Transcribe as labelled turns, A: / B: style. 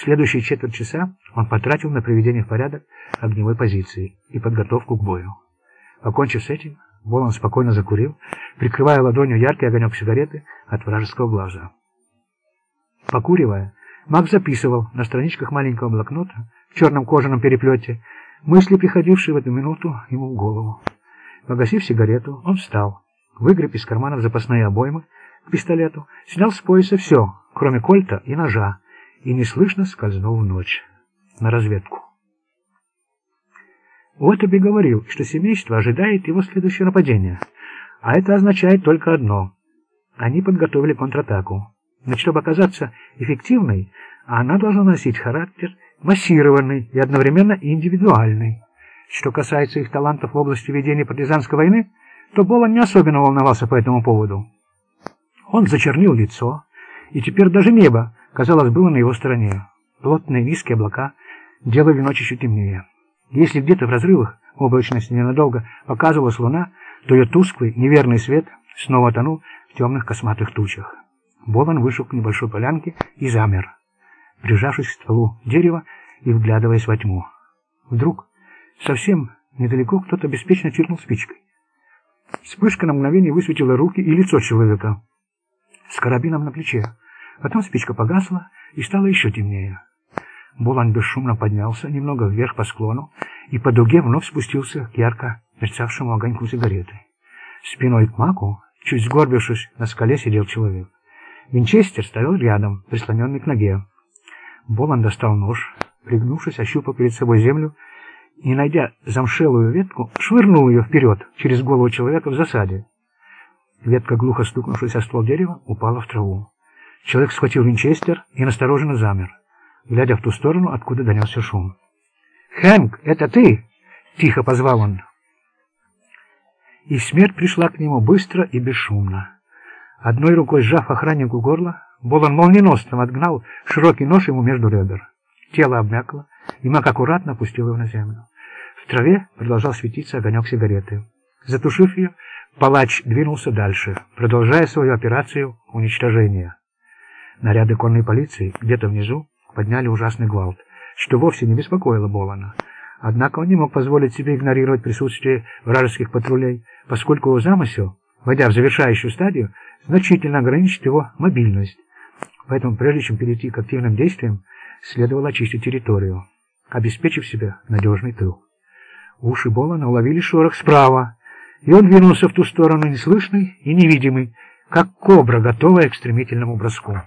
A: Следующие четверть часа он потратил на приведение в порядок огневой позиции и подготовку к бою. Покончив с этим, Болон спокойно закурил, прикрывая ладонью яркий огонек сигареты от вражеского глаза. Покуривая, Мак записывал на страничках маленького блокнота в черном кожаном переплете мысли, приходившие в эту минуту ему в голову. Погасив сигарету, он встал, выгреб из карманов запасные обоймы к пистолету, снял с пояса все, кроме кольта и ножа, и неслышно скользнул в ночь на разведку. Уоттерби говорил, что семейство ожидает его следующего нападения, а это означает только одно. Они подготовили контратаку. Но чтобы оказаться эффективной, она должна носить характер массированный и одновременно индивидуальный. Что касается их талантов в области ведения партизанской войны, то Болон не особенно волновался по этому поводу. Он зачернил лицо, и теперь даже небо, казалось, было на его стороне. Плотные низкие облака делали ночь еще темнее. Если где-то в разрывах облачности ненадолго показывалась луна, то ее тусклый, неверный свет снова тонул в темных косматых тучах. Болон вышел к небольшой полянке и замер, прижавшись к стволу дерева и вглядываясь во тьму. Вдруг, совсем недалеко, кто-то беспечно чиркнул спичкой. Вспышка на мгновение высветила руки и лицо человека с карабином на плече. Потом спичка погасла и стало еще темнее. Булан бесшумно поднялся немного вверх по склону и по дуге вновь спустился к ярко мерцавшему огоньку сигареты. Спиной к маку, чуть сгорбившись, на скале сидел человек. Винчестер стоял рядом, прислоненный к ноге. Болан достал нож, пригнувшись, ощупал перед собой землю и, найдя замшелую ветку, швырнул ее вперед, через голову человека в засаде. Ветка, глухо стукнувшись о ствол дерева, упала в траву. Человек схватил винчестер и настороженно замер, глядя в ту сторону, откуда донесся шум. «Хэнк, это ты?» — тихо позвал он. И смерть пришла к нему быстро и бесшумно. Одной рукой сжав охраннику горло, Болон молниеносно отгнал широкий нож ему между ребер. Тело обмякло, и Мак аккуратно опустил его на землю. В траве продолжал светиться огонек сигареты. Затушив ее, палач двинулся дальше, продолжая свою операцию уничтожения. Наряды конной полиции где-то внизу подняли ужасный гвалт, что вовсе не беспокоило Болана. Однако он не мог позволить себе игнорировать присутствие вражеских патрулей, поскольку его замысел, войдя в завершающую стадию, значительно ограничит его мобильность. Поэтому прежде чем перейти к активным действиям, следовало очистить территорию, обеспечив себе надежный тыл. Уши Болана уловили шорох справа, и он двинулся в ту сторону неслышный и невидимый, как кобра, готовая к стремительному броску.